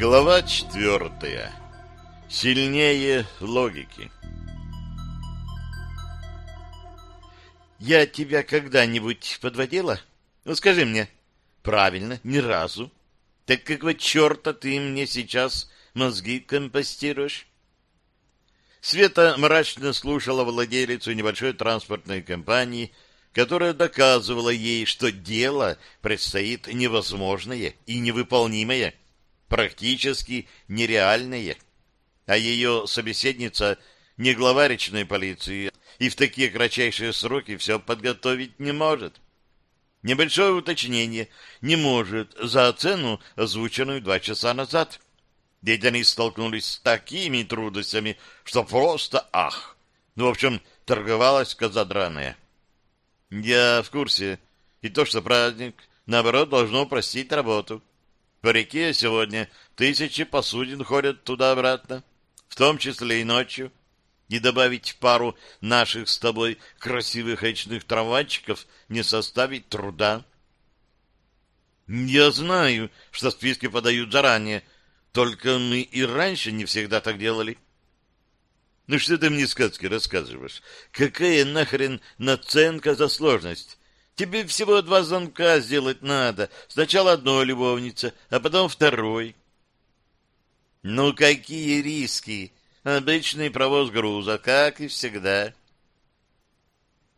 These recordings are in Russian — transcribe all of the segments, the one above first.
Глава четвертая. Сильнее логики. Я тебя когда-нибудь подводила? Ну, скажи мне. Правильно, ни разу. Так какого черта ты мне сейчас мозги компостируешь? Света мрачно слушала владелицу небольшой транспортной компании, которая доказывала ей, что дело предстоит невозможное и невыполнимое, практически нереальное. А ее собеседница не глава речной полиции и в такие кратчайшие сроки все подготовить не может. Небольшое уточнение не может за цену, озвученную два часа назад. Ведь они столкнулись с такими трудностями, что просто ах! Ну, в общем, торговалась коза. Я в курсе. И то, что праздник, наоборот, должно упростить работу. По реке сегодня тысячи посудин ходят туда-обратно, в том числе и ночью. И добавить пару наших с тобой красивых речных трамвайчиков не составит труда. Я знаю, что списки подают заранее, только мы и раньше не всегда так делали. Ну что ты мне сказки рассказываешь? Какая нахрен наценка за сложность? Тебе всего два звонка сделать надо. Сначала одной любовнице, а потом второй. Ну какие риски? Обычный провоз груза, как и всегда.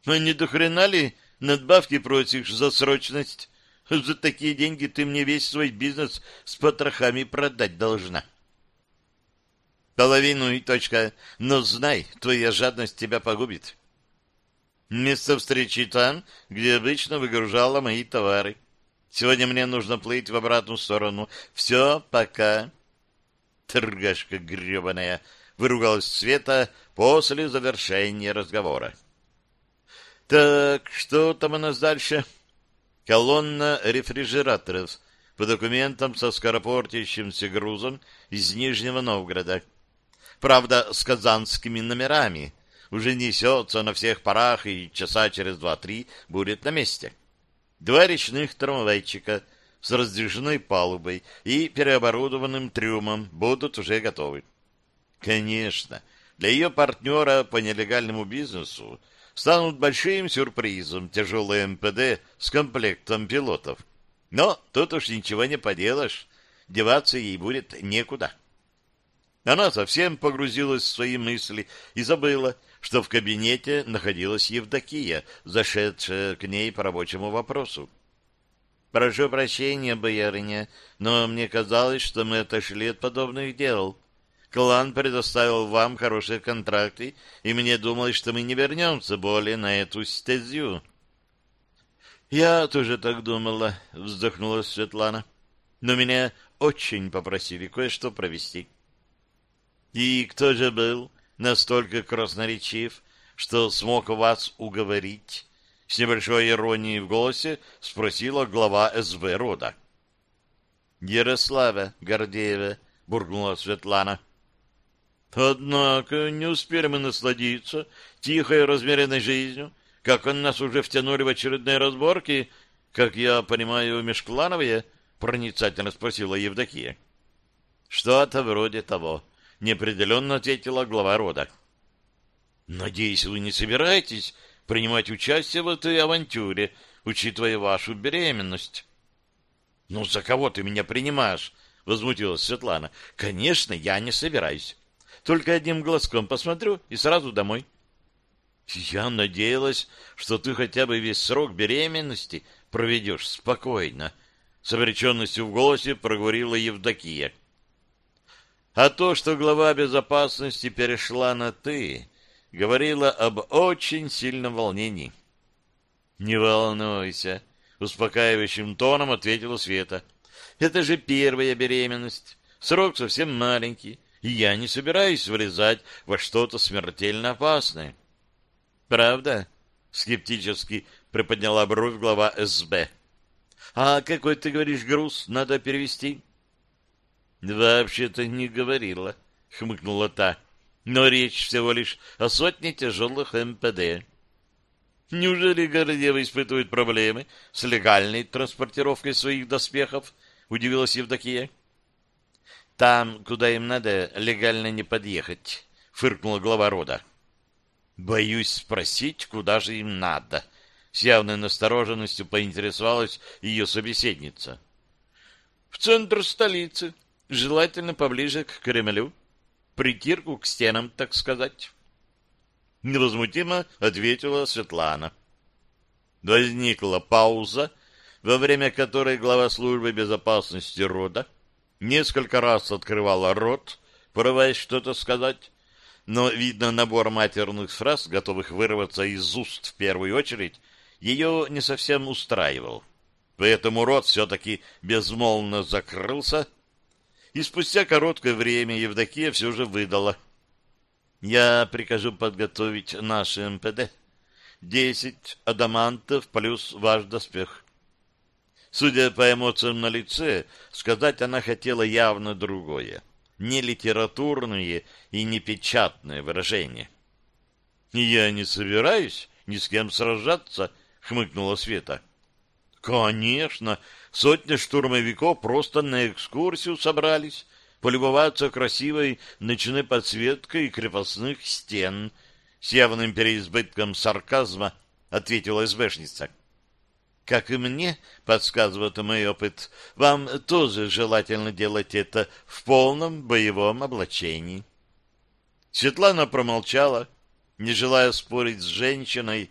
А не до ли надбавки просишь за срочность? За такие деньги ты мне весь свой бизнес с потрохами продать должна. Половину и точка. Но знай, твоя жадность тебя погубит. Место встречи там, где обычно выгружала мои товары. Сегодня мне нужно плыть в обратную сторону. Все, пока. Торгашка гребаная, выругалась Света после завершения разговора. Так, что там у нас дальше? — Колонна рефрижераторов по документам со скоропортящимся грузом из Нижнего Новгорода. Правда, с казанскими номерами. Уже несется на всех парах и часа через два-три будет на месте. Два речных трамвайчика с раздвижной палубой и переоборудованным трюмом будут уже готовы. Конечно, для ее партнера по нелегальному бизнесу станут большим сюрпризом тяжелые МПД с комплектом пилотов. Но тут уж ничего не поделаешь, деваться ей будет некуда. Она совсем погрузилась в свои мысли и забыла, что в кабинете находилась Евдокия, зашедшая к ней по рабочему вопросу. «Прошу прощения, боярыня, но мне казалось, что мы отошли от подобных дел. Клан предоставил вам хорошие контракты, и мне думалось, что мы не вернемся более на эту стезю. Я тоже так думала, вздохнула Светлана. Но меня очень попросили кое-что провести. И кто же был настолько красноречив, что смог вас уговорить? С небольшой иронией в голосе спросила глава СВ рода. Ярослава Гордеева, буркнула Светлана. — Однако не успели мы насладиться тихой размеренной жизнью, как он нас уже втянули в очередные разборки, как я понимаю, межклановые, проницательно спросила Евдокия. Что-то вроде того, неопределенно ответила глава рода. Надеюсь, вы не собираетесь принимать участие в этой авантюре, учитывая вашу беременность. Ну, за кого ты меня принимаешь? возмутилась Светлана. Конечно, я не собираюсь. Только одним глазком посмотрю и сразу домой. Я надеялась, что ты хотя бы весь срок беременности проведешь спокойно. С обреченностью в голосе проговорила Евдокия. А то, что глава безопасности перешла на «ты», говорила об очень сильном волнении. «Не волнуйся», — успокаивающим тоном ответила Света. «Это же первая беременность. Срок совсем маленький и я не собираюсь влезать во что-то смертельно опасное. Правда? Скептически приподняла бровь глава СБ. А какой, ты говоришь, груз надо перевести? Вообще-то не говорила, хмыкнула та. Но речь всего лишь о сотне тяжелых МПД. Неужели Гордева испытывает проблемы с легальной транспортировкой своих доспехов? Удивилась Евдокия. Там, куда им надо, легально не подъехать, — фыркнула глава рода. Боюсь спросить, куда же им надо. С явной настороженностью поинтересовалась ее собеседница. В центр столицы, желательно поближе к Кремлю. Притирку к стенам, так сказать. Невозмутимо ответила Светлана. Возникла пауза, во время которой глава службы безопасности рода несколько раз открывала рот, порываясь что-то сказать, но, видно, набор матерных фраз, готовых вырваться из уст в первую очередь, ее не совсем устраивал. Поэтому рот все-таки безмолвно закрылся, и спустя короткое время Евдокия все же выдала. «Я прикажу подготовить наше МПД. Десять адамантов плюс ваш доспех». Судя по эмоциям на лице, сказать она хотела явно другое не литературные и не печатные выражения. «Я не собираюсь ни с кем сражаться», — хмыкнула Света. «Конечно, сотни штурмовиков просто на экскурсию собрались, полюбоваться красивой ночной подсветкой крепостных стен», — с явным переизбытком сарказма ответила СБшница. Как и мне, подсказывает мой опыт, вам тоже желательно делать это в полном боевом облачении. Светлана промолчала, не желая спорить с женщиной,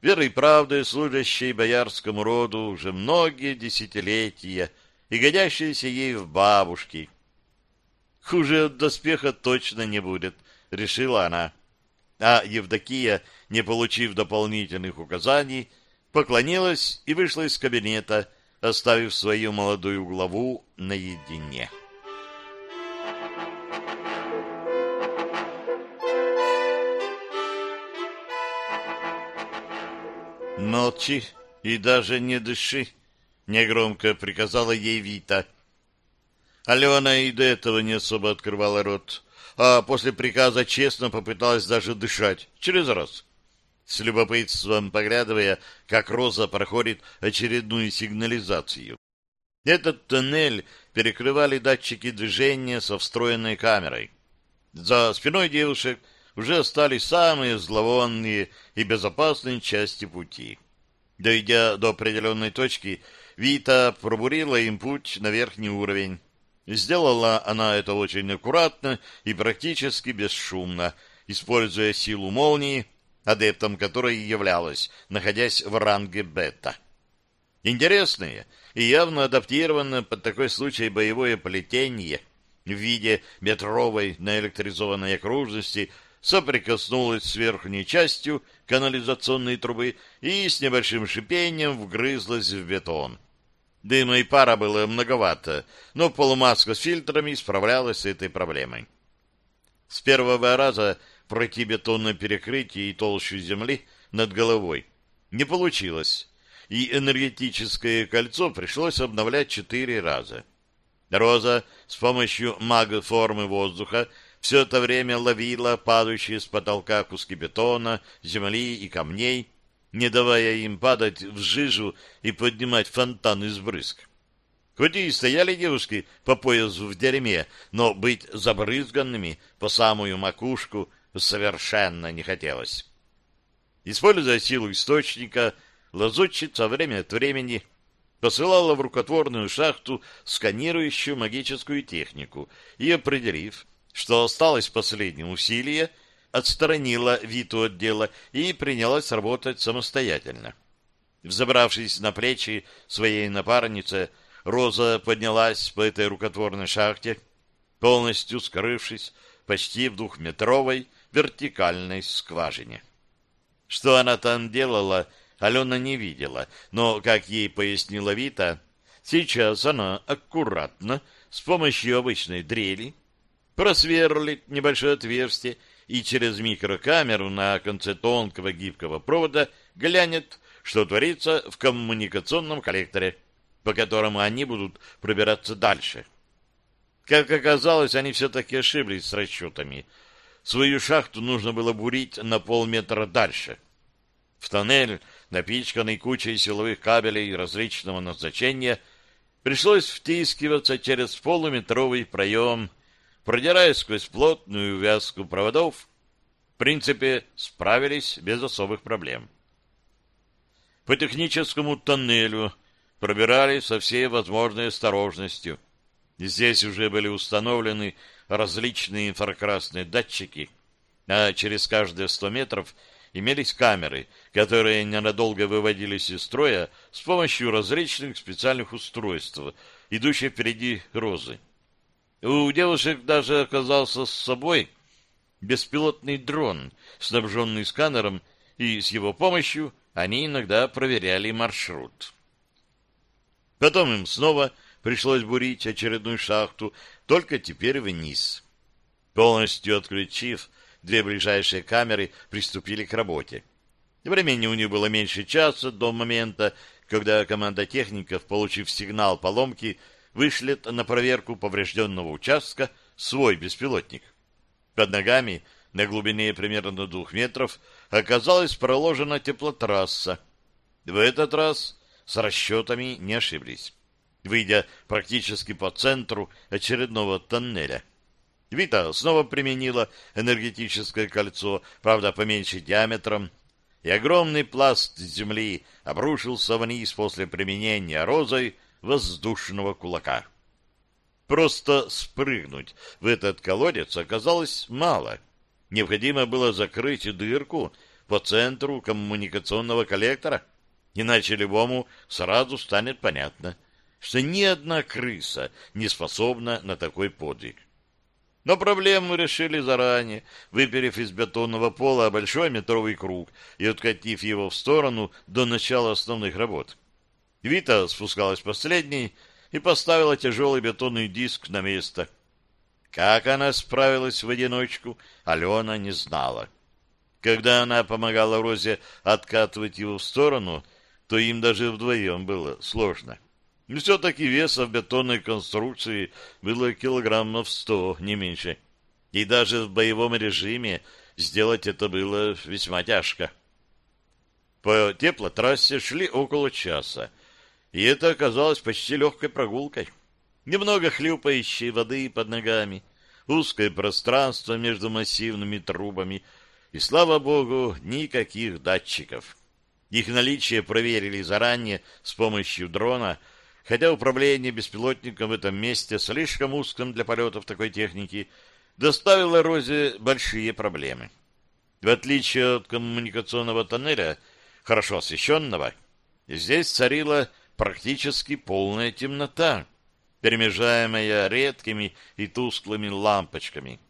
верой и правдой служащей боярскому роду уже многие десятилетия и годящейся ей в бабушки. Хуже от доспеха точно не будет, решила она. А Евдокия, не получив дополнительных указаний, поклонилась и вышла из кабинета, оставив свою молодую главу наедине. «Молчи и даже не дыши», — негромко приказала ей Вита. Алена и до этого не особо открывала рот, а после приказа честно попыталась даже дышать через раз с любопытством поглядывая, как Роза проходит очередную сигнализацию. Этот тоннель перекрывали датчики движения со встроенной камерой. За спиной девушек уже остались самые зловонные и безопасные части пути. Дойдя до определенной точки, Вита пробурила им путь на верхний уровень. Сделала она это очень аккуратно и практически бесшумно, используя силу молнии, адептом которой являлась, находясь в ранге бета. Интересное и явно адаптированное под такой случай боевое плетение в виде метровой наэлектризованной окружности соприкоснулось с верхней частью канализационной трубы и с небольшим шипением вгрызлось в бетон. Дыма и пара было многовато, но полумаска с фильтрами справлялась с этой проблемой. С первого раза пройти бетонное перекрытие и толщу земли над головой не получилось, и энергетическое кольцо пришлось обновлять четыре раза. Роза с помощью мага-формы воздуха все это время ловила падающие с потолка куски бетона, земли и камней, не давая им падать в жижу и поднимать фонтан из брызг. Хоть и стояли девушки по поясу в дерьме, но быть забрызганными по самую макушку совершенно не хотелось. Используя силу источника, лазутчица время от времени посылала в рукотворную шахту сканирующую магическую технику и, определив, что осталось последнее усилие, отстранила Виту от дела и принялась работать самостоятельно. Взобравшись на плечи своей напарницы, Роза поднялась по этой рукотворной шахте, полностью скрывшись почти в двухметровой вертикальной скважине. Что она там делала, Алена не видела, но, как ей пояснила Вита, сейчас она аккуратно, с помощью обычной дрели, просверлит небольшое отверстие и через микрокамеру на конце тонкого гибкого провода глянет, что творится в коммуникационном коллекторе, по которому они будут пробираться дальше. Как оказалось, они все-таки ошиблись с расчетами — Свою шахту нужно было бурить на полметра дальше. В тоннель, напичканный кучей силовых кабелей различного назначения, Пришлось втискиваться через полуметровый проем, продираясь сквозь плотную вязку проводов. В принципе, справились без особых проблем. По техническому тоннелю пробирались со всей возможной осторожностью. Здесь уже были установлены различные инфракрасные датчики, а через каждые сто метров имелись камеры, которые ненадолго выводились из строя с помощью различных специальных устройств, идущих впереди розы. У девушек даже оказался с собой беспилотный дрон, снабженный сканером, и с его помощью они иногда проверяли маршрут. Потом им снова пришлось бурить очередную шахту, только теперь вниз. Полностью отключив две ближайшие камеры, приступили к работе. Времени у них было меньше часа до момента, когда команда техников, получив сигнал поломки, вышлет на проверку поврежденного участка свой беспилотник. Под ногами, на глубине примерно двух метров, оказалась проложена теплотрасса. В этот раз с расчетами не ошиблись выйдя практически по центру очередного тоннеля. Вита снова применила энергетическое кольцо, правда, поменьше диаметром, и огромный пласт земли обрушился вниз после применения розой воздушного кулака. Просто спрыгнуть в этот колодец оказалось мало. Необходимо было закрыть дырку по центру коммуникационного коллектора, иначе любому сразу станет понятно — что ни одна крыса не способна на такой подвиг. Но проблему решили заранее, выперев из бетонного пола большой метровый круг и откатив его в сторону до начала основных работ. Вита спускалась последней и поставила тяжелый бетонный диск на место. Как она справилась в одиночку, Алена не знала. Когда она помогала Розе откатывать его в сторону, то им даже вдвоем было сложно. — но все-таки веса в бетонной конструкции было килограммов сто, не меньше. И даже в боевом режиме сделать это было весьма тяжко. По теплотрассе шли около часа, и это оказалось почти легкой прогулкой. Немного хлюпающей воды под ногами, узкое пространство между массивными трубами, и, слава богу, никаких датчиков. Их наличие проверили заранее с помощью дрона — хотя управление беспилотником в этом месте, слишком узком для полетов такой техники, доставило Розе большие проблемы. В отличие от коммуникационного тоннеля, хорошо освещенного, здесь царила практически полная темнота, перемежаемая редкими и тусклыми лампочками.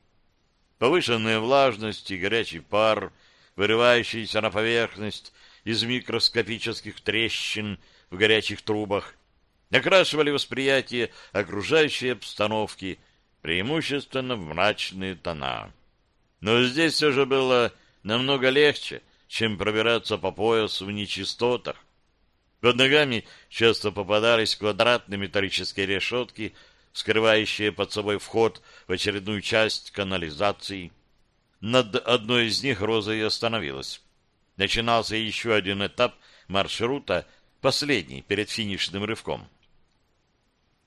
Повышенная влажность и горячий пар, вырывающийся на поверхность из микроскопических трещин в горячих трубах, окрашивали восприятие окружающей обстановки, преимущественно в мрачные тона. Но здесь все же было намного легче, чем пробираться по поясу в нечистотах. Под ногами часто попадались квадратные металлические решетки, скрывающие под собой вход в очередную часть канализации. Над одной из них Роза и остановилась. Начинался еще один этап маршрута, последний перед финишным рывком.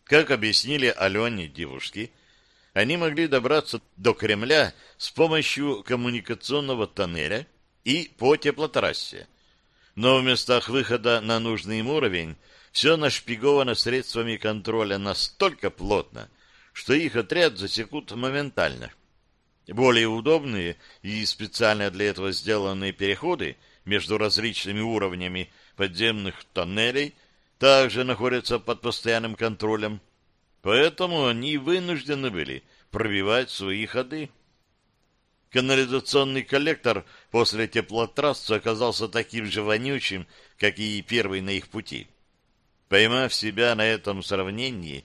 Как объяснили Алене девушки, они могли добраться до Кремля с помощью коммуникационного тоннеля и по теплотрассе. Но в местах выхода на нужный им уровень все нашпиговано средствами контроля настолько плотно, что их отряд засекут моментально. Более удобные и специально для этого сделанные переходы между различными уровнями подземных тоннелей также находятся под постоянным контролем, поэтому они вынуждены были пробивать свои ходы. Канализационный коллектор после теплотрассы оказался таким же вонючим, как и первый на их пути. Поймав себя на этом сравнении,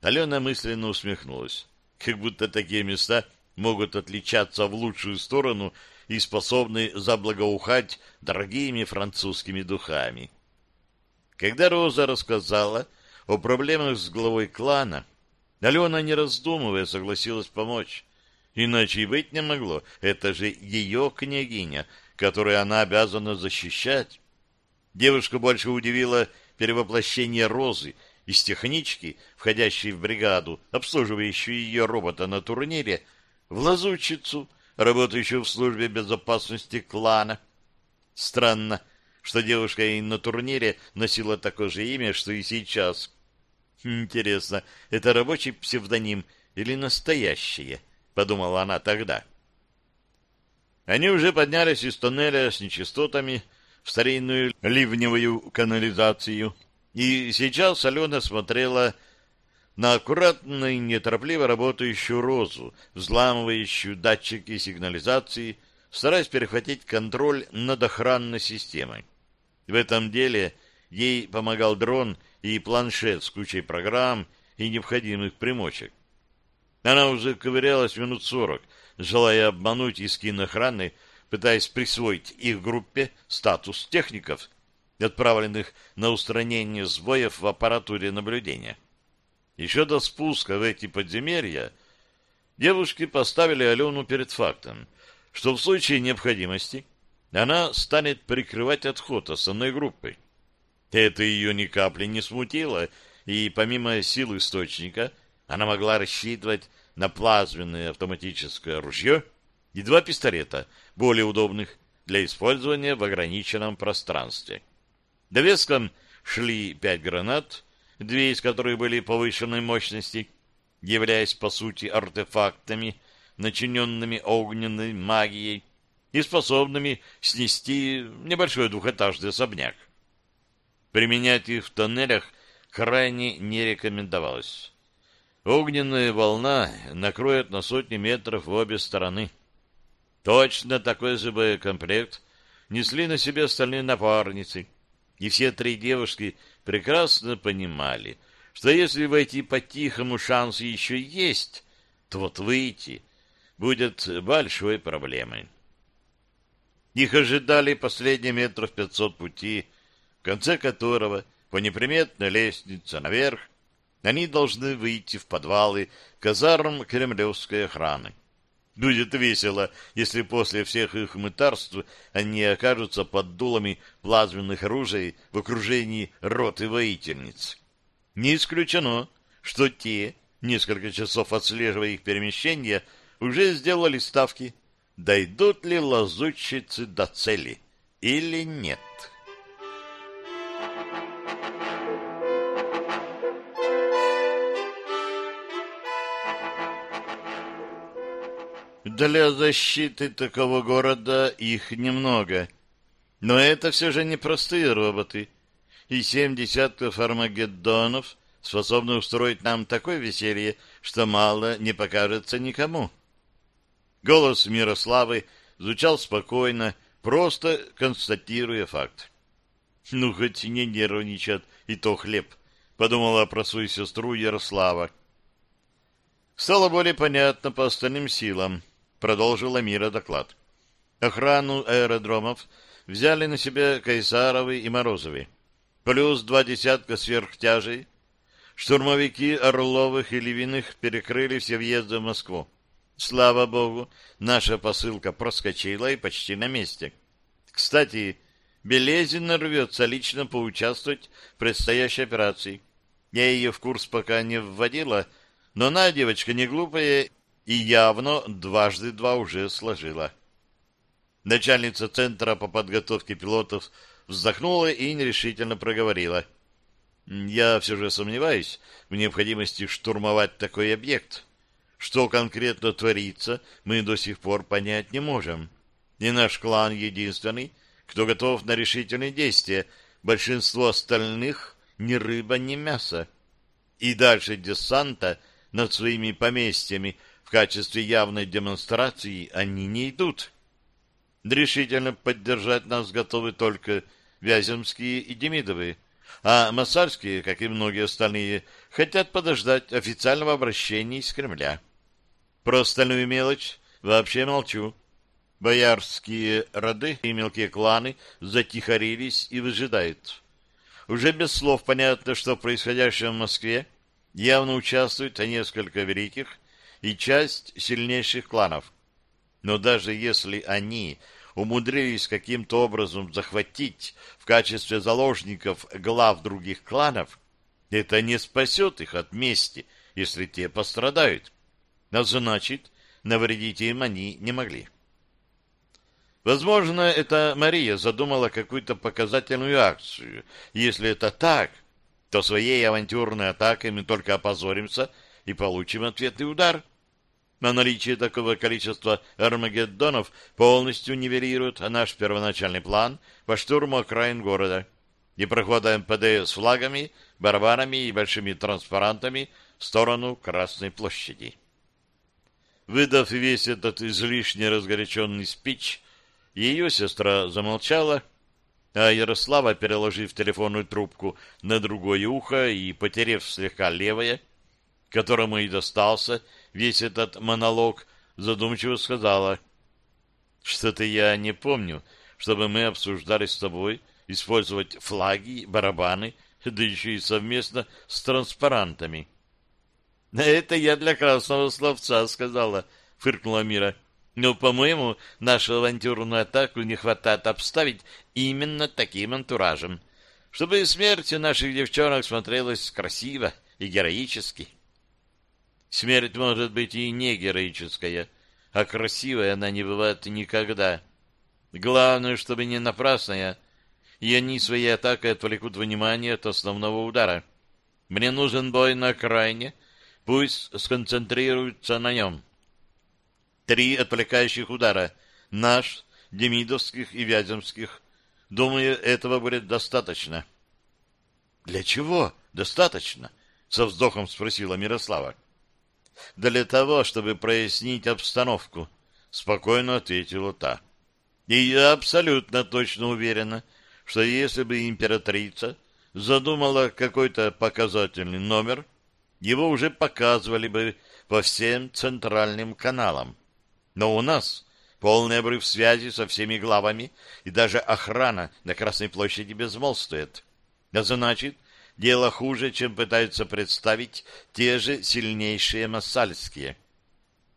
Алена мысленно усмехнулась, как будто такие места могут отличаться в лучшую сторону и способны заблагоухать дорогими французскими духами. Когда Роза рассказала о проблемах с главой клана, Алена, не раздумывая, согласилась помочь. Иначе и быть не могло. Это же ее княгиня, которую она обязана защищать. Девушку больше удивило перевоплощение Розы из технички, входящей в бригаду, обслуживающую ее робота на турнире, в лазутчицу, работающую в службе безопасности клана. Странно, что девушка и на турнире носила такое же имя, что и сейчас. Интересно, это рабочий псевдоним или настоящее? Подумала она тогда. Они уже поднялись из тоннеля с нечистотами в старинную ливневую канализацию, и сейчас Алена смотрела на аккуратно и неторопливо работающую розу, взламывающую датчики сигнализации, стараясь перехватить контроль над охранной системой. В этом деле ей помогал дрон и планшет с кучей программ и необходимых примочек. Она уже ковырялась минут сорок, желая обмануть искин охраны, пытаясь присвоить их группе статус техников, отправленных на устранение сбоев в аппаратуре наблюдения. Еще до спуска в эти подземелья девушки поставили Алену перед фактом, что в случае необходимости она станет прикрывать отход основной группы. Это ее ни капли не смутило, и помимо сил источника она могла рассчитывать на плазменное автоматическое ружье и два пистолета, более удобных для использования в ограниченном пространстве. Довеском шли пять гранат, две из которых были повышенной мощности, являясь по сути артефактами, начиненными огненной магией и способными снести небольшой двухэтажный особняк. Применять их в тоннелях крайне не рекомендовалось. Огненная волна накроет на сотни метров в обе стороны. Точно такой же боекомплект несли на себе остальные напарницы, и все три девушки прекрасно понимали, что если войти по-тихому шанс еще есть, то вот выйти будет большой проблемой. Их ожидали последние метров пятьсот пути, в конце которого по неприметной лестнице наверх они должны выйти в подвалы казарм кремлевской охраны. Будет весело, если после всех их мытарств они окажутся под дулами плазменных оружий в окружении роты воительниц. Не исключено, что те, несколько часов отслеживая их перемещения, уже сделали ставки, дойдут ли лазутчицы до цели или нет. Для защиты такого города их немного. Но это все же не простые роботы. И семь десятков армагеддонов способны устроить нам такое веселье, что мало не покажется никому. Голос Мирославы звучал спокойно, просто констатируя факт. «Ну, хоть не нервничат, и то хлеб», — подумала про свою сестру Ярослава. Стало более понятно по остальным силам продолжила Мира доклад. Охрану аэродромов взяли на себя Кайсаровы и Морозовы, плюс два десятка сверхтяжей. Штурмовики Орловых и Левиных перекрыли все въезды в Москву. Слава богу, наша посылка проскочила и почти на месте. Кстати, Белезин рвется лично поучаствовать в предстоящей операции. Я ее в курс пока не вводила, но она девочка не глупая и явно дважды два уже сложила. Начальница центра по подготовке пилотов вздохнула и нерешительно проговорила. «Я все же сомневаюсь в необходимости штурмовать такой объект. Что конкретно творится, мы до сих пор понять не можем. И наш клан единственный, кто готов на решительные действия. Большинство остальных ни рыба, ни мясо. И дальше десанта над своими поместьями в качестве явной демонстрации они не идут. Решительно поддержать нас готовы только Вяземские и Демидовы, а Масарские, как и многие остальные, хотят подождать официального обращения из Кремля. Про остальную мелочь вообще молчу. Боярские роды и мелкие кланы затихарились и выжидают. Уже без слов понятно, что в происходящем в Москве явно участвуют несколько великих и часть сильнейших кланов. Но даже если они умудрились каким-то образом захватить в качестве заложников глав других кланов, Это не спасет их от мести, если те пострадают. А значит, навредить им они не могли. Возможно, это Мария задумала какую-то показательную акцию. Если это так, то своей авантюрной атакой мы только опозоримся и получим ответный удар. Но наличие такого количества армагеддонов полностью нивелирует наш первоначальный план по штурму окраин города. И прохода МПД с флагами, барабанами и большими транспарантами в сторону Красной площади. Выдав весь этот излишне разгоряченный спич, ее сестра замолчала, а Ярослава, переложив телефонную трубку на другое ухо и потерев слегка левое, которому и достался весь этот монолог, задумчиво сказала, «Что-то я не помню, чтобы мы обсуждали с тобой использовать флаги, барабаны, да еще и совместно с транспарантами». «Это я для красного словца сказала», — фыркнула Мира. «Но, по-моему, нашу авантюрную атаку не хватает обставить именно таким антуражем, чтобы смерть наших девчонок смотрелась красиво и героически». Смерть может быть и не героическая, а красивая она не бывает никогда. Главное, чтобы не напрасная, и они своей атакой отвлекут внимание от основного удара. Мне нужен бой на окраине, пусть сконцентрируются на нем. Три отвлекающих удара. Наш, Демидовских и Вяземских. Думаю, этого будет достаточно. — Для чего достаточно? — со вздохом спросила Мирослава. — Для того, чтобы прояснить обстановку, — спокойно ответила та. И я абсолютно точно уверена, что если бы императрица задумала какой-то показательный номер, его уже показывали бы по всем центральным каналам. Но у нас полный обрыв связи со всеми главами, и даже охрана на Красной площади безмолвствует. А значит, дело хуже, чем пытаются представить те же сильнейшие массальские.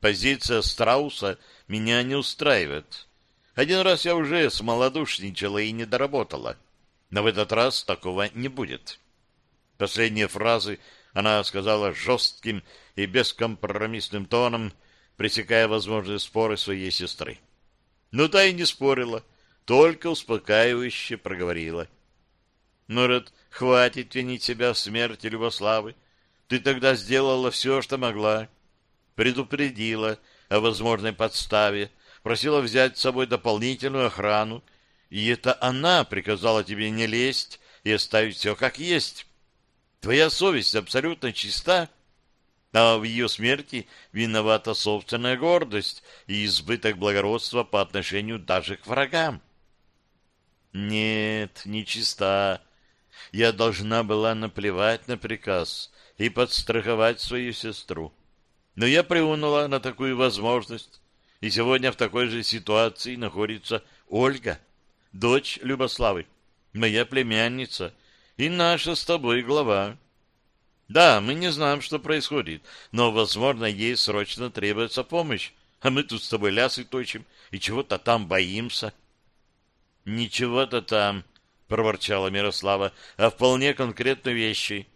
Позиция Страуса меня не устраивает. Один раз я уже смолодушничала и не доработала. Но в этот раз такого не будет. Последние фразы она сказала жестким и бескомпромиссным тоном, пресекая возможные споры своей сестры. Но та и не спорила, только успокаивающе проговорила. «Нурат, хватит винить себя в смерти Любославы. Ты тогда сделала все, что могла. Предупредила о возможной подставе, просила взять с собой дополнительную охрану, и это она приказала тебе не лезть и оставить все как есть. Твоя совесть абсолютно чиста, а в ее смерти виновата собственная гордость и избыток благородства по отношению даже к врагам. Нет, не чиста. Я должна была наплевать на приказ и подстраховать свою сестру. Но я приунула на такую возможность, и сегодня в такой же ситуации находится Ольга, дочь Любославы, моя племянница и наша с тобой глава. Да, мы не знаем, что происходит, но, возможно, ей срочно требуется помощь, а мы тут с тобой лясы точим и чего-то там боимся. — Ничего-то там, — проворчала Мирослава, — а вполне конкретные вещи.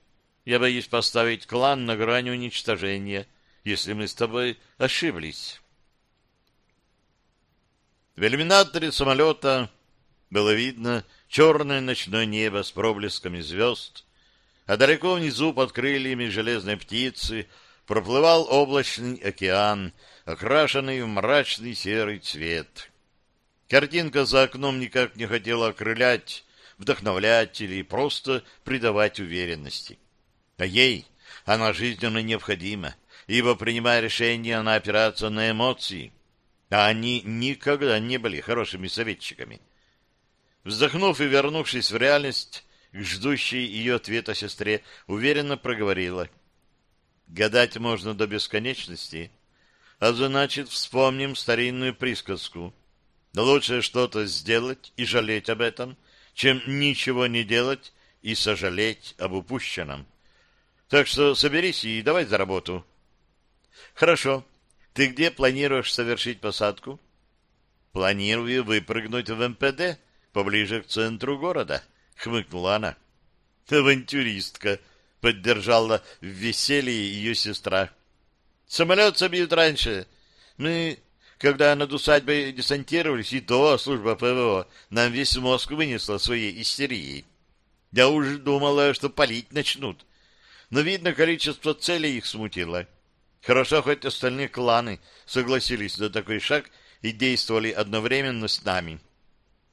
Я боюсь поставить клан на грани уничтожения, если мы с тобой ошиблись. В иллюминаторе самолета было видно черное ночное небо с проблесками звезд, а далеко внизу под крыльями железной птицы проплывал облачный океан, окрашенный в мрачный серый цвет. Картинка за окном никак не хотела окрылять, вдохновлять или просто придавать уверенности. А ей она жизненно необходима, ибо, принимая решение, она опирается на эмоции, а они никогда не были хорошими советчиками. Вздохнув и вернувшись в реальность, к ждущей ее ответа сестре, уверенно проговорила. «Гадать можно до бесконечности, а значит, вспомним старинную присказку. Лучше что-то сделать и жалеть об этом, чем ничего не делать и сожалеть об упущенном. Так что соберись и давай за работу». «Хорошо. Ты где планируешь совершить посадку?» «Планирую выпрыгнуть в МПД поближе к центру города». — хмыкнула она. «Авантюристка!» — Поддержала в веселье ее сестра. Самолет собьют раньше. Мы, когда над усадьбой десантировались, и то служба ПВО нам весь мозг вынесла своей истерией. Я уже думала, что палить начнут. Но, видно, количество целей их смутило. Хорошо, хоть остальные кланы согласились на такой шаг и действовали одновременно с нами.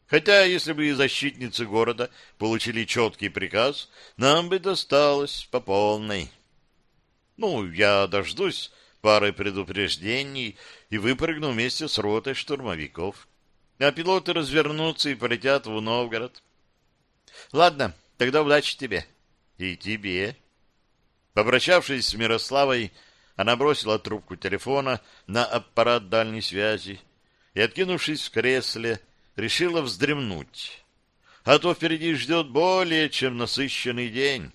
Хотя, если бы и защитницы города получили четкий приказ, нам бы досталось по полной. Ну, я дождусь пары предупреждений и выпрыгну вместе с ротой штурмовиков. А пилоты развернутся и полетят в Новгород. Ладно, тогда удачи тебе. И тебе. Попрощавшись с Мирославой, она бросила трубку телефона на аппарат дальней связи и, откинувшись в кресле, решила вздремнуть. А то впереди ждет более чем насыщенный день.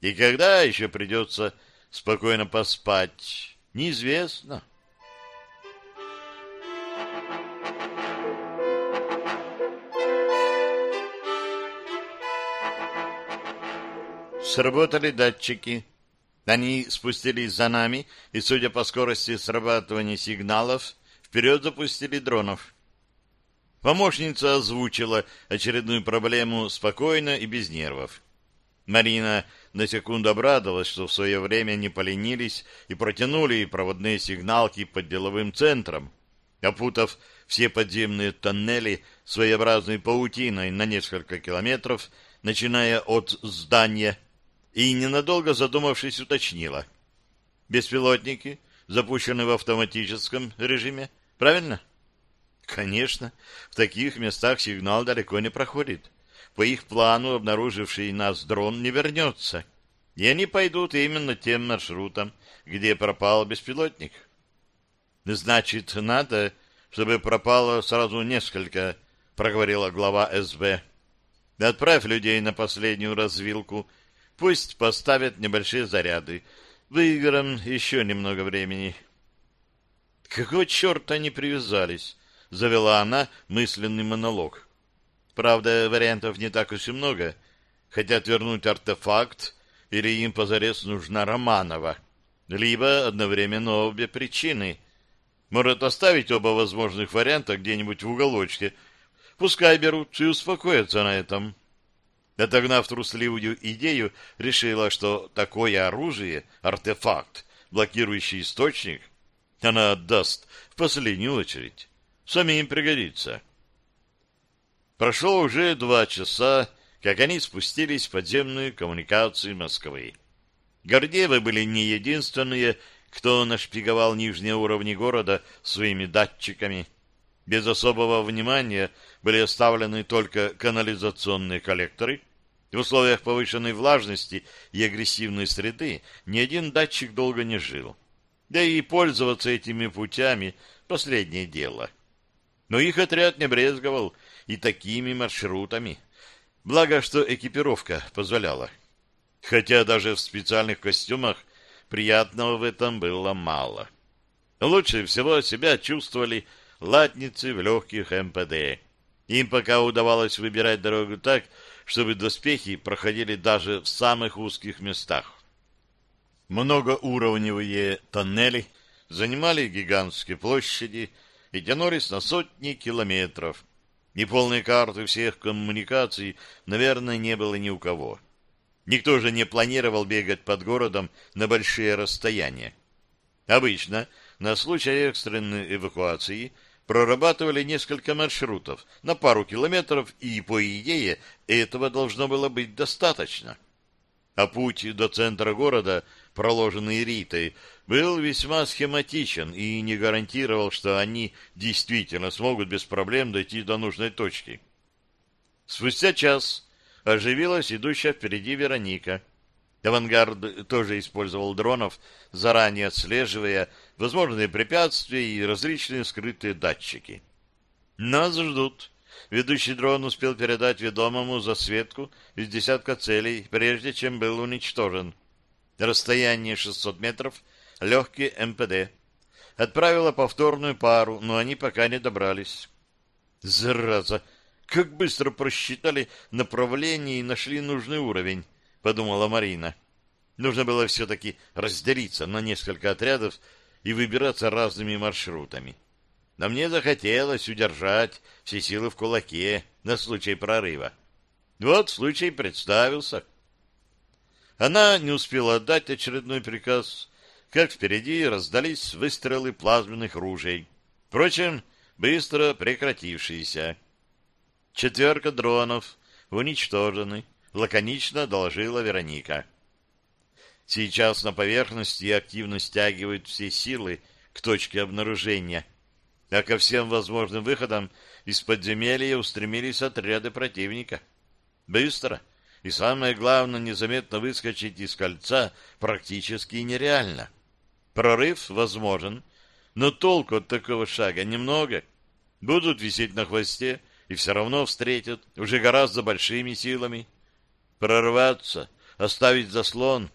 И когда еще придется спокойно поспать, неизвестно. Сработали датчики. Они спустились за нами и, судя по скорости срабатывания сигналов, вперед запустили дронов. Помощница озвучила очередную проблему спокойно и без нервов. Марина на секунду обрадовалась, что в свое время не поленились и протянули проводные сигналки под деловым центром, опутав все подземные тоннели своеобразной паутиной на несколько километров, начиная от здания, и, ненадолго задумавшись, уточнила. Беспилотники запущены в автоматическом режиме, правильно? Конечно, в таких местах сигнал далеко не проходит. По их плану обнаруживший нас дрон не вернется, и они пойдут именно тем маршрутом, где пропал беспилотник. Значит, надо, чтобы пропало сразу несколько, проговорила глава СБ. Отправь людей на последнюю развилку, пусть поставят небольшие заряды. Выиграем еще немного времени. Какого черта они привязались? завела она мысленный монолог. Правда, вариантов не так уж и много. Хотят вернуть артефакт, или им позарез нужна Романова. Либо одновременно обе причины. Может оставить оба возможных варианта где-нибудь в уголочке. Пускай берут и успокоятся на этом. Отогнав трусливую идею, решила, что такое оружие, артефакт, блокирующий источник, она отдаст в последнюю очередь самим пригодится. Прошло уже два часа, как они спустились в подземные коммуникации Москвы. Гордеевы были не единственные, кто нашпиговал нижние уровни города своими датчиками. Без особого внимания были оставлены только канализационные коллекторы. В условиях повышенной влажности и агрессивной среды ни один датчик долго не жил. Да и пользоваться этими путями — последнее дело — но их отряд не брезговал и такими маршрутами. Благо, что экипировка позволяла. Хотя даже в специальных костюмах приятного в этом было мало. Лучше всего себя чувствовали латницы в легких МПД. Им пока удавалось выбирать дорогу так, чтобы доспехи проходили даже в самых узких местах. Многоуровневые тоннели занимали гигантские площади, и тянулись на сотни километров. И полной карты всех коммуникаций, наверное, не было ни у кого. Никто же не планировал бегать под городом на большие расстояния. Обычно на случай экстренной эвакуации прорабатывали несколько маршрутов на пару километров, и, по идее, этого должно было быть достаточно. А путь до центра города, проложенный Ритой, был весьма схематичен и не гарантировал, что они действительно смогут без проблем дойти до нужной точки. Спустя час оживилась идущая впереди Вероника. Авангард тоже использовал дронов, заранее отслеживая возможные препятствия и различные скрытые датчики. Нас ждут. Ведущий дрон успел передать ведомому засветку из десятка целей, прежде чем был уничтожен. Расстояние 600 метров — легкий МПД. Отправила повторную пару, но они пока не добрались. Зараза! Как быстро просчитали направление и нашли нужный уровень, подумала Марина. Нужно было все-таки разделиться на несколько отрядов и выбираться разными маршрутами. Но мне захотелось удержать все силы в кулаке на случай прорыва. Вот случай представился. Она не успела отдать очередной приказ, как впереди раздались выстрелы плазменных ружей. Впрочем, быстро прекратившиеся. Четверка дронов уничтожены, лаконично доложила Вероника. Сейчас на поверхности активно стягивают все силы к точке обнаружения, а ко всем возможным выходам из подземелья устремились отряды противника. Быстро и, самое главное, незаметно выскочить из кольца практически нереально. Прорыв возможен, но толку от такого шага немного. Будут висеть на хвосте и все равно встретят уже гораздо большими силами. Прорваться, оставить заслон,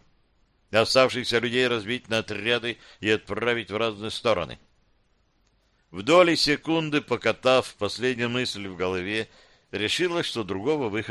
оставшихся людей разбить на отряды и отправить в разные стороны. В доли секунды, покатав последнюю мысль в голове, решила, что другого выхода